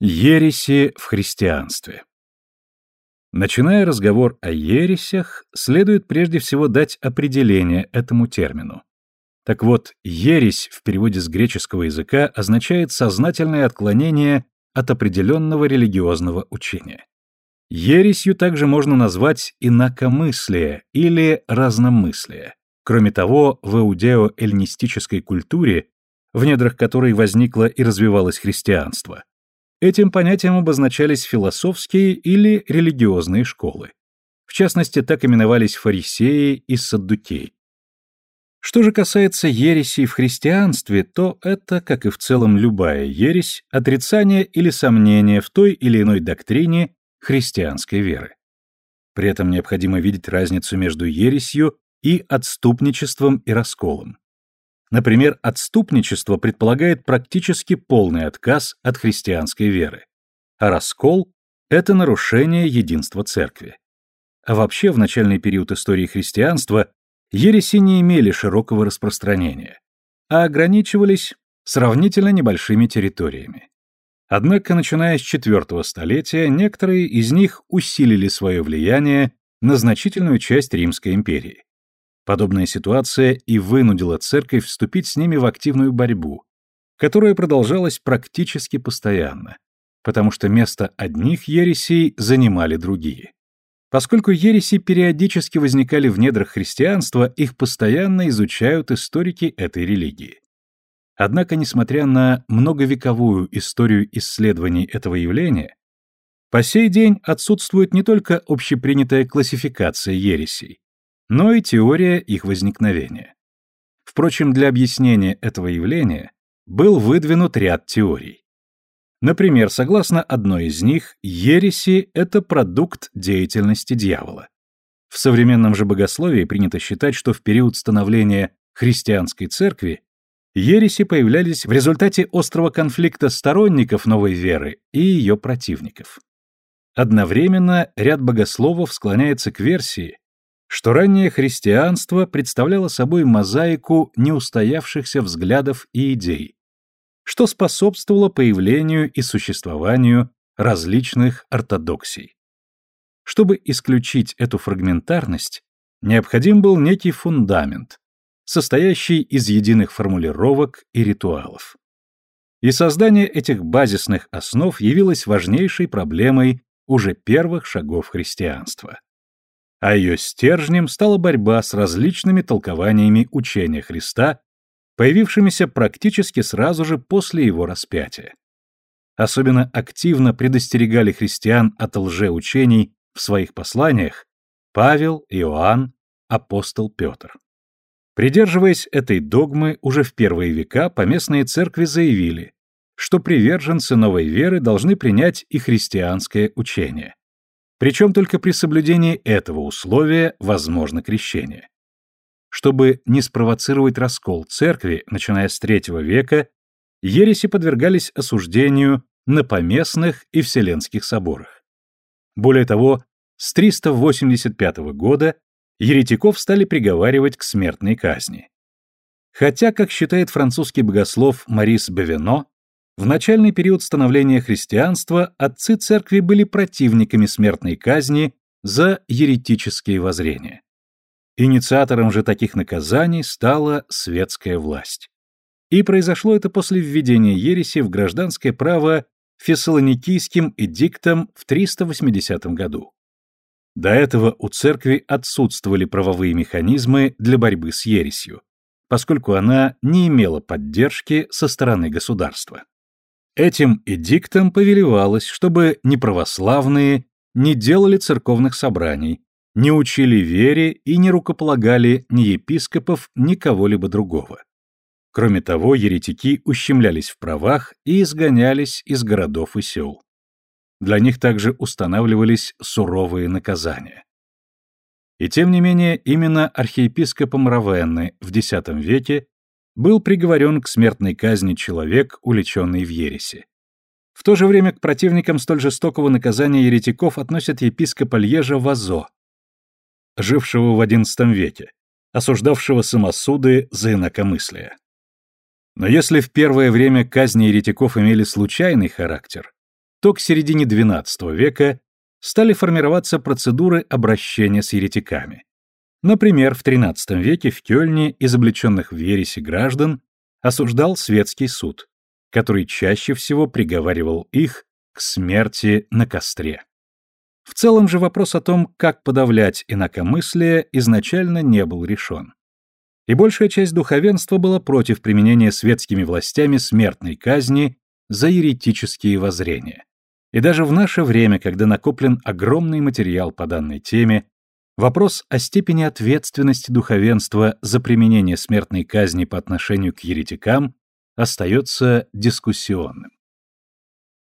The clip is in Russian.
Ереси в христианстве Начиная разговор о ересях, следует прежде всего дать определение этому термину. Так вот, ересь в переводе с греческого языка означает сознательное отклонение от определенного религиозного учения. Ересью также можно назвать инакомыслие или разномыслие. Кроме того, в иудео-эллинистической культуре, в недрах которой возникло и развивалось христианство, Этим понятием обозначались философские или религиозные школы. В частности, так именовались фарисеи и саддукеи. Что же касается ересей в христианстве, то это, как и в целом любая ересь, отрицание или сомнение в той или иной доктрине христианской веры. При этом необходимо видеть разницу между ересью и отступничеством и расколом. Например, отступничество предполагает практически полный отказ от христианской веры, а раскол – это нарушение единства церкви. А вообще, в начальный период истории христианства ереси не имели широкого распространения, а ограничивались сравнительно небольшими территориями. Однако, начиная с IV столетия, некоторые из них усилили свое влияние на значительную часть Римской империи. Подобная ситуация и вынудила церковь вступить с ними в активную борьбу, которая продолжалась практически постоянно, потому что место одних ересей занимали другие. Поскольку ереси периодически возникали в недрах христианства, их постоянно изучают историки этой религии. Однако, несмотря на многовековую историю исследований этого явления, по сей день отсутствует не только общепринятая классификация ересей, но и теория их возникновения. Впрочем, для объяснения этого явления был выдвинут ряд теорий. Например, согласно одной из них, ереси – это продукт деятельности дьявола. В современном же богословии принято считать, что в период становления христианской церкви ереси появлялись в результате острого конфликта сторонников новой веры и ее противников. Одновременно ряд богословов склоняется к версии, что раннее христианство представляло собой мозаику неустоявшихся взглядов и идей, что способствовало появлению и существованию различных ортодоксий. Чтобы исключить эту фрагментарность, необходим был некий фундамент, состоящий из единых формулировок и ритуалов. И создание этих базисных основ явилось важнейшей проблемой уже первых шагов христианства а ее стержнем стала борьба с различными толкованиями учения Христа, появившимися практически сразу же после его распятия. Особенно активно предостерегали христиан от лжеучений в своих посланиях Павел, Иоанн, апостол Петр. Придерживаясь этой догмы, уже в первые века поместные церкви заявили, что приверженцы новой веры должны принять и христианское учение. Причем только при соблюдении этого условия возможно крещение. Чтобы не спровоцировать раскол церкви, начиная с III века, ереси подвергались осуждению на поместных и вселенских соборах. Более того, с 385 года еретиков стали приговаривать к смертной казни. Хотя, как считает французский богослов Марис Бевено, в начальный период становления христианства отцы церкви были противниками смертной казни за еретические воззрения. Инициатором же таких наказаний стала светская власть. И произошло это после введения ереси в гражданское право Фессалоникийским эдиктом в 380 году. До этого у церкви отсутствовали правовые механизмы для борьбы с ересью, поскольку она не имела поддержки со стороны государства. Этим эдиктом повелевалось, чтобы неправославные не делали церковных собраний, не учили вере и не рукополагали ни епископов, ни кого-либо другого. Кроме того, еретики ущемлялись в правах и изгонялись из городов и сел. Для них также устанавливались суровые наказания. И тем не менее, именно архиепископом Равенны в X веке был приговорен к смертной казни человек, уличенный в ересе. В то же время к противникам столь жестокого наказания еретиков относят епископа Льежа Вазо, жившего в XI веке, осуждавшего самосуды за инакомыслие. Но если в первое время казни еретиков имели случайный характер, то к середине XII века стали формироваться процедуры обращения с еретиками. Например, в XIII веке в Кёльне изобличенных в ересе граждан осуждал светский суд, который чаще всего приговаривал их к смерти на костре. В целом же вопрос о том, как подавлять инакомыслие, изначально не был решен. И большая часть духовенства была против применения светскими властями смертной казни за еретические воззрения. И даже в наше время, когда накоплен огромный материал по данной теме, Вопрос о степени ответственности духовенства за применение смертной казни по отношению к еретикам остается дискуссионным.